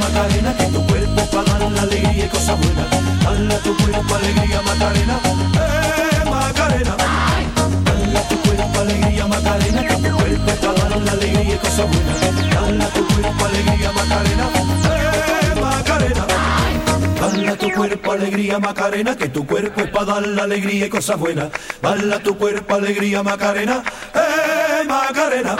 Macarena, que tu cuerpo para dar la alegría y cosas buenas. Bala tu cuerpo, alegría, Macarena, eh, Macarena. Bala tu cuerpo, alegría, Macarena, que tu cuerpo para dar la alegría y cosas buenas. Bala tu cuerpo, alegría, Macarena, eh, Macarena. Bala tu cuerpo, alegría, Macarena, que tu cuerpo es para dar la alegría y cosas buenas. Bala tu cuerpo, alegría, Macarena, eh, Macarena.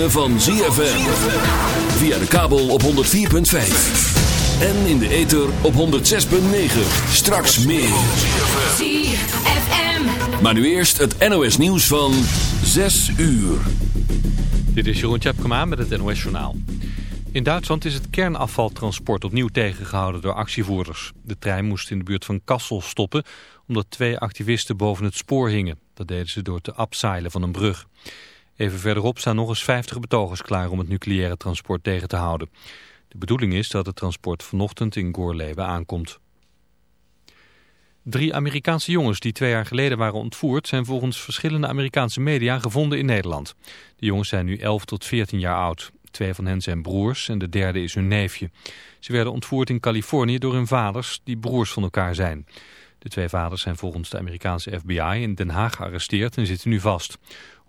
Ritme van ZFM. Via de kabel op 104.5. En in de ether op 106.9. Straks meer. ZFM. Maar nu eerst het NOS nieuws van 6 uur. Dit is Jeroen Tjepkema met het NOS Journaal. In Duitsland is het kernafvaltransport opnieuw tegengehouden door actievoerders. De trein moest in de buurt van Kassel stoppen omdat twee activisten boven het spoor hingen. Dat deden ze door te abseilen van een brug. Even verderop staan nog eens 50 betogers klaar om het nucleaire transport tegen te houden. De bedoeling is dat het transport vanochtend in Goorleven aankomt. Drie Amerikaanse jongens die twee jaar geleden waren ontvoerd... zijn volgens verschillende Amerikaanse media gevonden in Nederland. De jongens zijn nu 11 tot 14 jaar oud. Twee van hen zijn broers en de derde is hun neefje. Ze werden ontvoerd in Californië door hun vaders, die broers van elkaar zijn. De twee vaders zijn volgens de Amerikaanse FBI in Den Haag gearresteerd en zitten nu vast.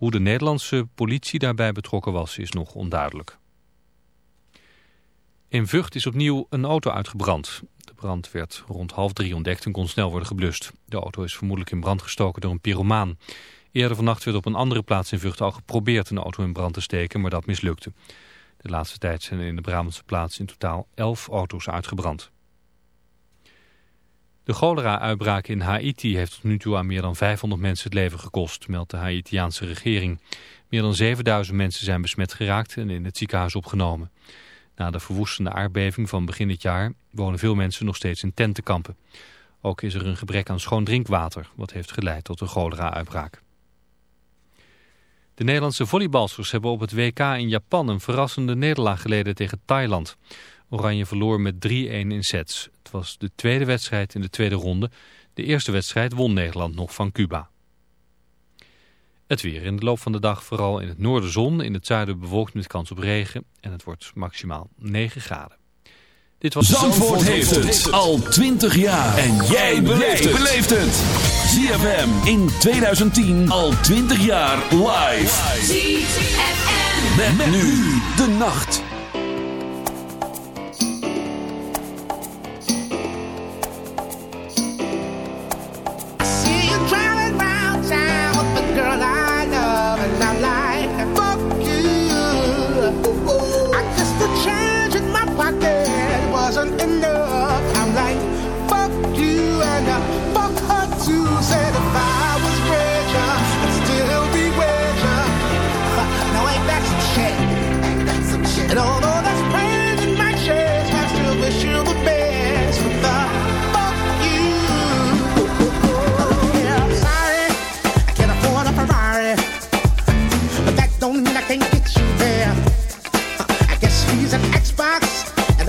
Hoe de Nederlandse politie daarbij betrokken was, is nog onduidelijk. In Vught is opnieuw een auto uitgebrand. De brand werd rond half drie ontdekt en kon snel worden geblust. De auto is vermoedelijk in brand gestoken door een pyromaan. Eerder vannacht werd op een andere plaats in Vught al geprobeerd een auto in brand te steken, maar dat mislukte. De laatste tijd zijn in de Brabantse plaats in totaal elf auto's uitgebrand. De cholera-uitbraak in Haiti heeft tot nu toe aan meer dan 500 mensen het leven gekost, meldt de Haitiaanse regering. Meer dan 7000 mensen zijn besmet geraakt en in het ziekenhuis opgenomen. Na de verwoestende aardbeving van begin dit jaar wonen veel mensen nog steeds in tentenkampen. Ook is er een gebrek aan schoon drinkwater, wat heeft geleid tot een cholera-uitbraak. De Nederlandse volleybalsters hebben op het WK in Japan een verrassende nederlaag geleden tegen Thailand. Oranje verloor met 3-1 in sets. Het was de tweede wedstrijd in de tweede ronde. De eerste wedstrijd won Nederland nog van Cuba. Het weer in de loop van de dag vooral in het noorden zon, in het zuiden bewolkt met kans op regen en het wordt maximaal 9 graden. Dit was Zandvoort heeft het al 20 jaar. En jij beleeft het. ZFM in 2010 al 20 jaar live. ZFM. Met, met nu de nacht.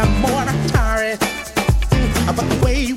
I'm more tired about the way you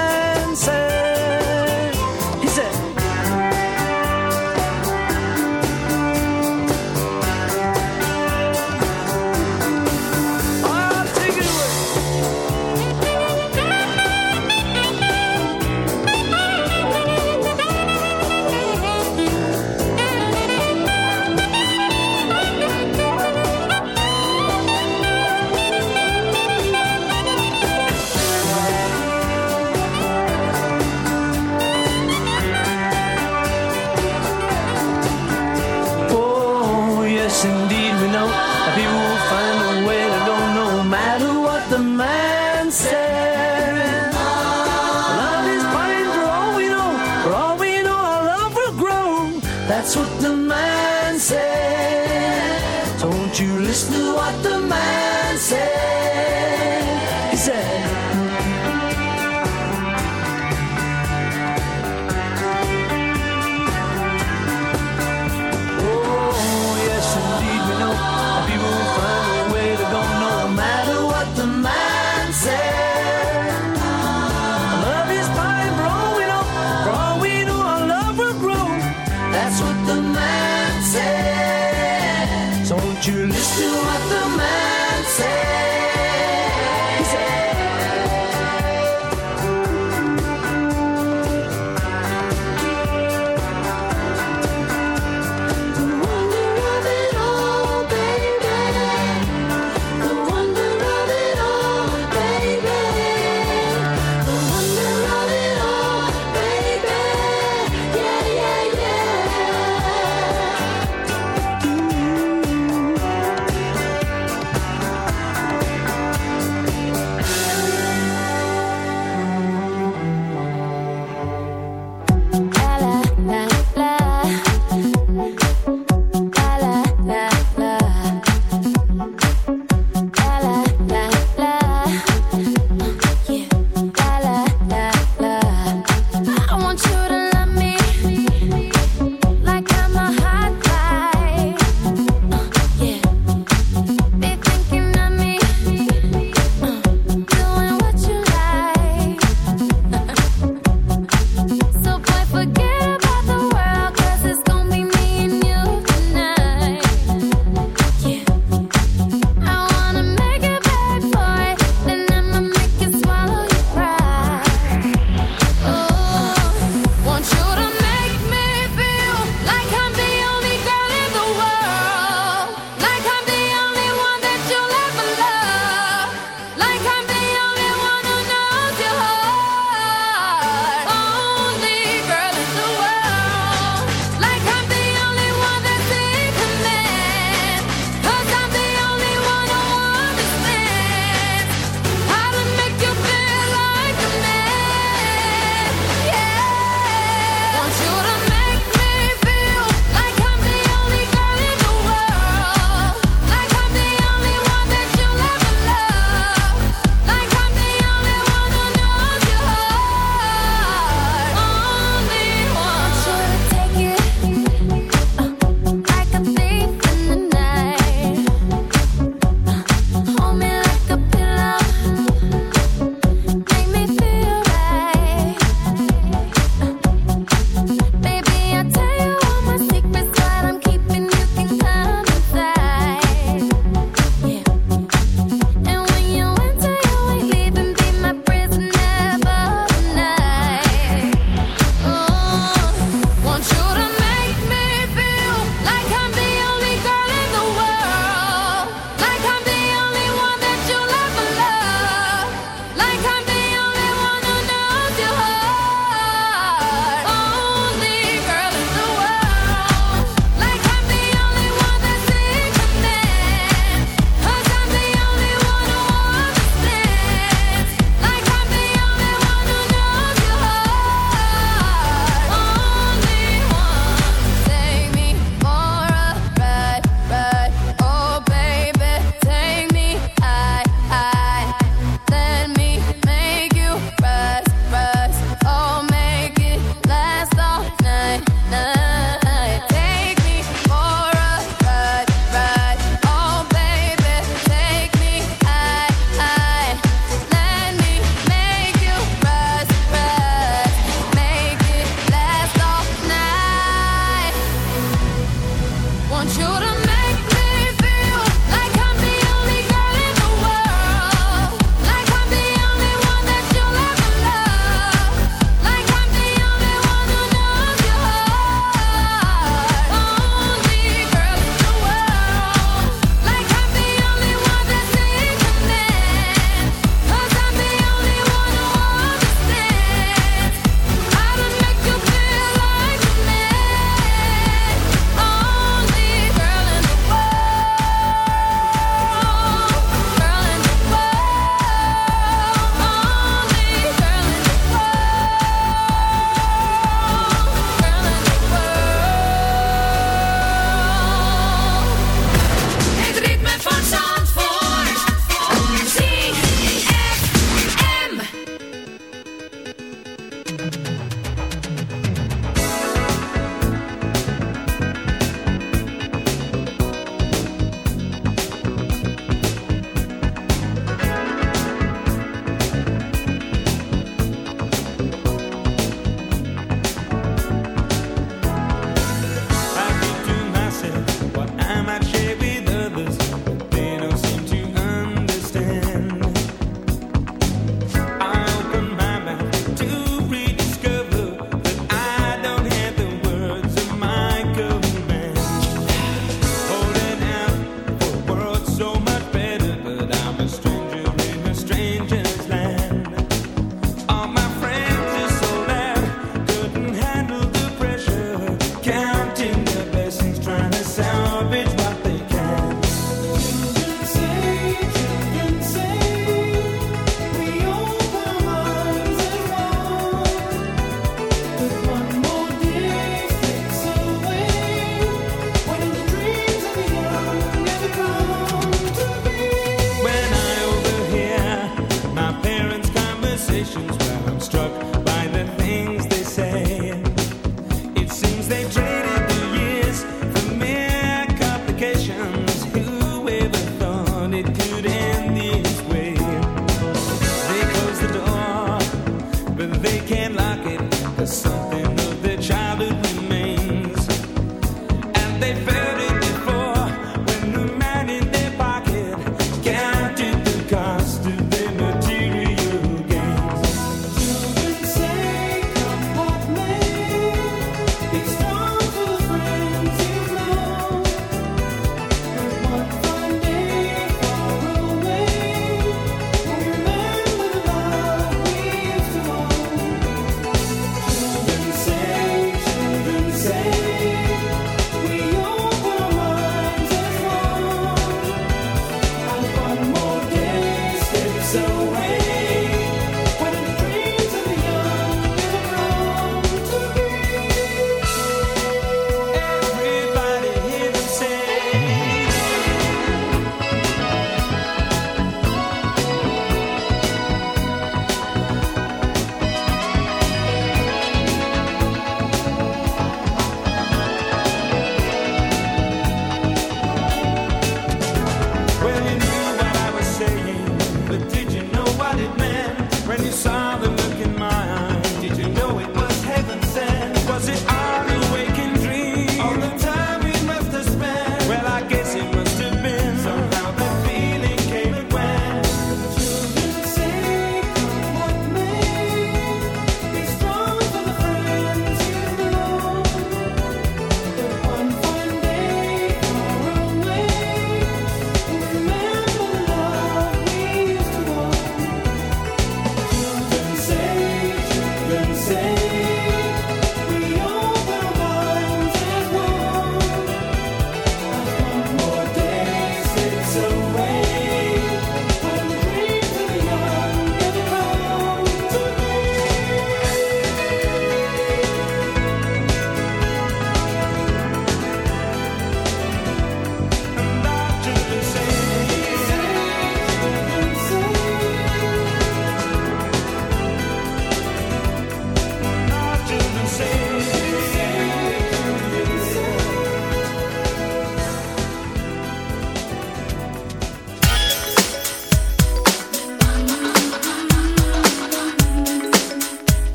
Can't lock it, the sun.